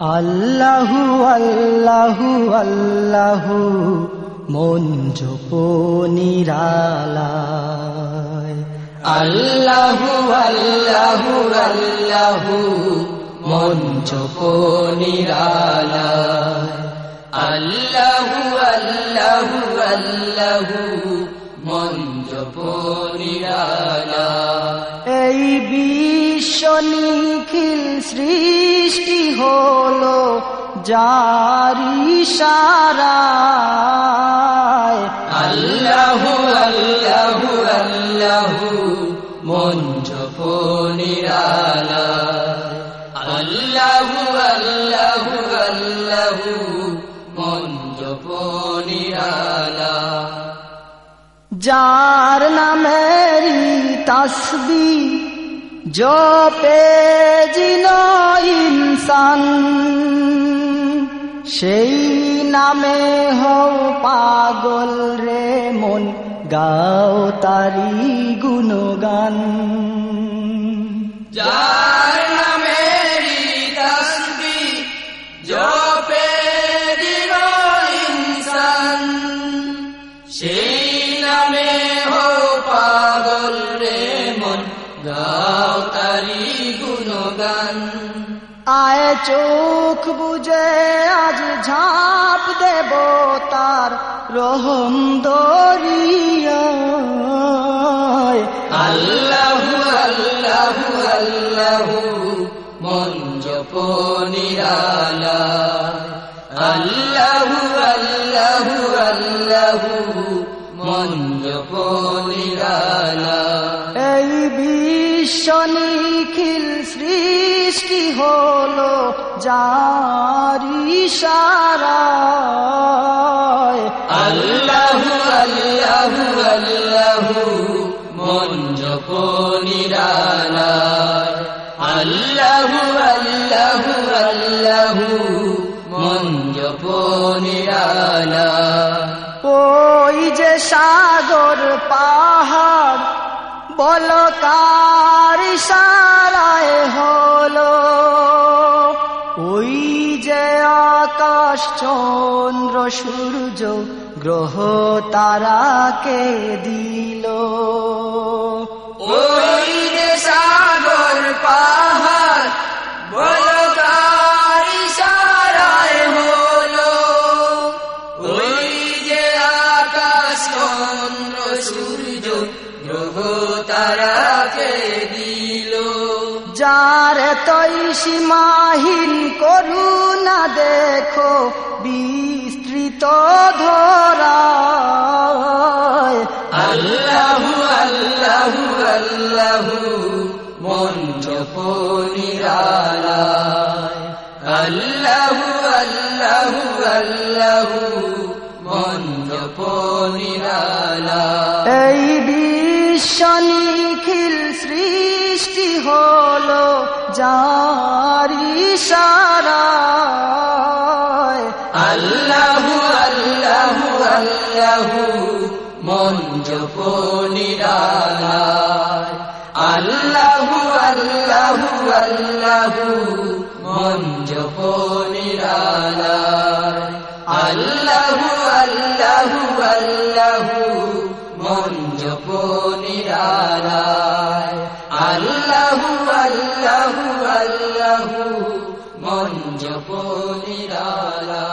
আল্লাহু আল্লাহু আল্লাহু, মন নিরালায়। আল্লাহু আল্লাহু আল্লাহু, মন নিরালায়। আল্লাহু আল্লাহু আল্লাহু, মন নিরালায়। এই বিশ্ব নিখিল সৃষ্টি জারি সারায় আল্লাহু আল্লাহু আল্লাহু মন নিরালায় আল্লাহু আল্লাহু আল্লাহু মন নিরালায় যার নামেরি তসবি জপে জিন ইনসান। সেই নামে হও পাগল রে মন, গাও তারি গুণগান। যার নামেরি তসবি সেই নামে পাগল রে মন চোখ বুঝে আজ ঝাঁপ দেব তার রহম দরিয়ায়। আল্লাহু আল্লাহু আল্লাহু, মন জপ নিরালা আল্লাহু আল্লাহু মন জপ নিরালা বিশ্ব নিখিল সৃষ্টি হলো জারি সারায়। আল্লাহু আল্লাহু আল্লাহু মন জপ নিরালা আল্লাহু আল্লাহু আল্লাহু মন জপ ওই যে সাগর পাহাড় বল সারায় হলো। ওই যে আকাশ চন্দ্র সূর্য গ্রহ তারাকে দিল। ওই যে সাগর পাহাড় বলকার ইশারায় ওই আকাশ চন্দ্র সূর্য গ্রহ যার তৈ সীমাহীন করুণা দেখো বিস্তৃত ধরায়। আল্লাহু আল্লাহু আল্লাহু মন জপ নিরালায় আল্লাহু আল্লাহু আল্লাহু মন জপ নিরালায় এই বিশ্ব নিখিল সৃষ্টি হলো জারি সারায় আল্লাহু আল্লাহু আল্লাহু মন জপ নিরালায় আল্লাহু আল্লাহু আল্লাহু মন জপ নিরালায় আল্লাহু আল্লাহু মন জপ নিরালায় আল্লাহু আল্লাহু মন জপনিরালা